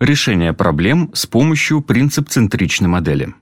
Решение проблем с помощью принцип-центричной модели.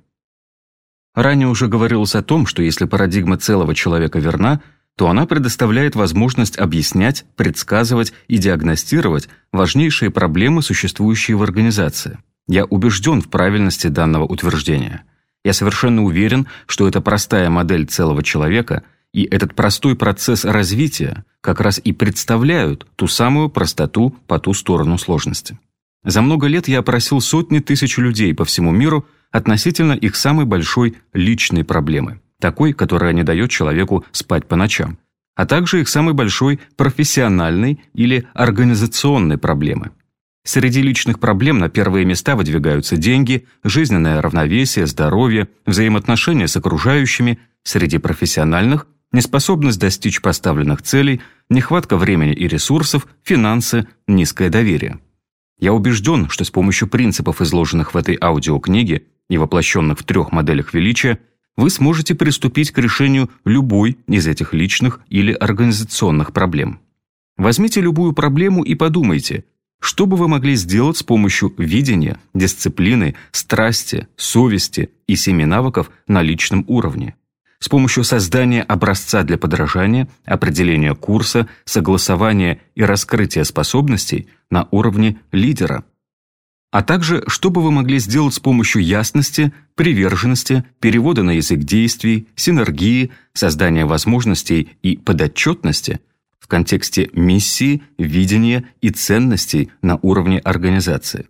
Ранее уже говорилось о том, что если парадигма целого человека верна, то она предоставляет возможность объяснять, предсказывать и диагностировать важнейшие проблемы, существующие в организации. Я убежден в правильности данного утверждения. Я совершенно уверен, что эта простая модель целого человека и этот простой процесс развития как раз и представляют ту самую простоту по ту сторону сложности. За много лет я опросил сотни тысяч людей по всему миру относительно их самой большой личной проблемы, такой, которая не дает человеку спать по ночам, а также их самой большой профессиональной или организационной проблемы. Среди личных проблем на первые места выдвигаются деньги, жизненное равновесие, здоровье, взаимоотношения с окружающими, среди профессиональных – неспособность достичь поставленных целей, нехватка времени и ресурсов, финансы, низкое доверие. Я убежден, что с помощью принципов, изложенных в этой аудиокниге и воплощенных в трех моделях величия, вы сможете приступить к решению любой из этих личных или организационных проблем. Возьмите любую проблему и подумайте, что бы вы могли сделать с помощью видения, дисциплины, страсти, совести и семи навыков на личном уровне с помощью создания образца для подражания, определения курса, согласования и раскрытия способностей на уровне лидера. А также, что бы вы могли сделать с помощью ясности, приверженности, перевода на язык действий, синергии, создания возможностей и подотчетности в контексте миссии, видения и ценностей на уровне организации.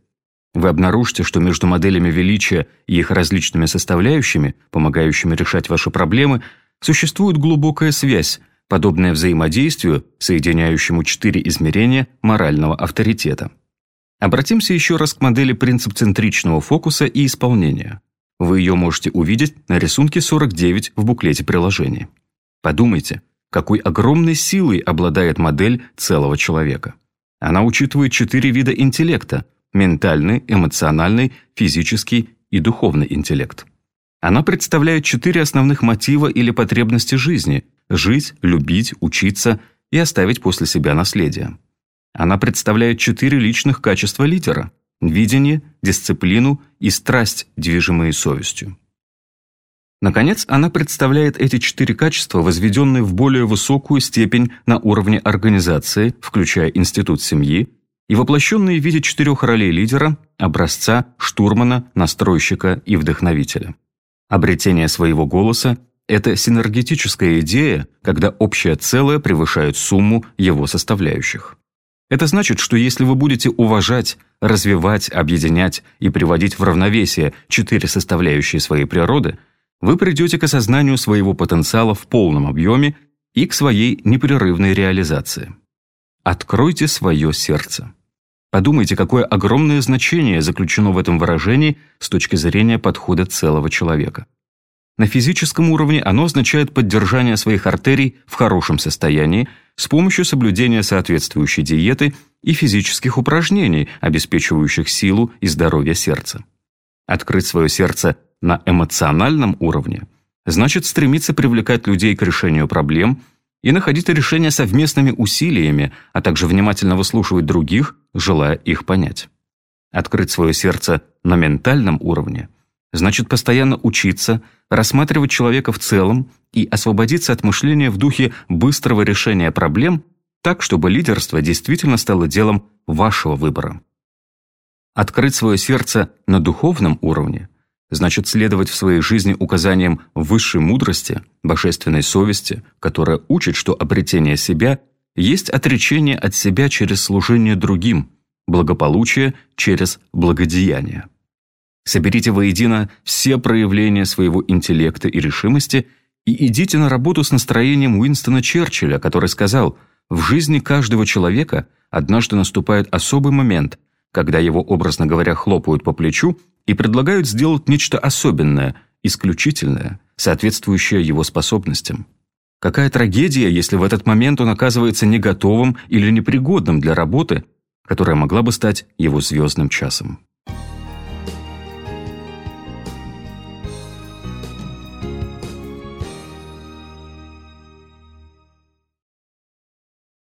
Вы обнаружите, что между моделями величия и их различными составляющими, помогающими решать ваши проблемы, существует глубокая связь, подобная взаимодействию, соединяющему четыре измерения морального авторитета. Обратимся еще раз к модели принцип-центричного фокуса и исполнения. Вы ее можете увидеть на рисунке 49 в буклете приложения. Подумайте, какой огромной силой обладает модель целого человека. Она учитывает четыре вида интеллекта – ментальный, эмоциональный, физический и духовный интеллект. Она представляет четыре основных мотива или потребности жизни – жить, любить, учиться и оставить после себя наследие. Она представляет четыре личных качества лидера – видение, дисциплину и страсть, движимые совестью. Наконец, она представляет эти четыре качества, возведенные в более высокую степень на уровне организации, включая институт семьи, и воплощенные в виде четырех ролей лидера, образца, штурмана, настройщика и вдохновителя. Обретение своего голоса – это синергетическая идея, когда общее целое превышает сумму его составляющих. Это значит, что если вы будете уважать, развивать, объединять и приводить в равновесие четыре составляющие своей природы, вы придете к осознанию своего потенциала в полном объеме и к своей непрерывной реализации. Откройте свое сердце. Подумайте, какое огромное значение заключено в этом выражении с точки зрения подхода целого человека. На физическом уровне оно означает поддержание своих артерий в хорошем состоянии с помощью соблюдения соответствующей диеты и физических упражнений, обеспечивающих силу и здоровье сердца. Открыть свое сердце на эмоциональном уровне значит стремиться привлекать людей к решению проблем – и находить решения совместными усилиями, а также внимательно выслушивать других, желая их понять. Открыть свое сердце на ментальном уровне значит постоянно учиться, рассматривать человека в целом и освободиться от мышления в духе быстрого решения проблем так, чтобы лидерство действительно стало делом вашего выбора. Открыть свое сердце на духовном уровне значит следовать в своей жизни указаниям высшей мудрости, божественной совести, которая учит, что обретение себя есть отречение от себя через служение другим, благополучие через благодеяние. Соберите воедино все проявления своего интеллекта и решимости и идите на работу с настроением Уинстона Черчилля, который сказал «В жизни каждого человека однажды наступает особый момент, когда его, образно говоря, хлопают по плечу и предлагают сделать нечто особенное, исключительное, соответствующее его способностям. Какая трагедия, если в этот момент он оказывается не готовым или непригодным для работы, которая могла бы стать его звездным часом.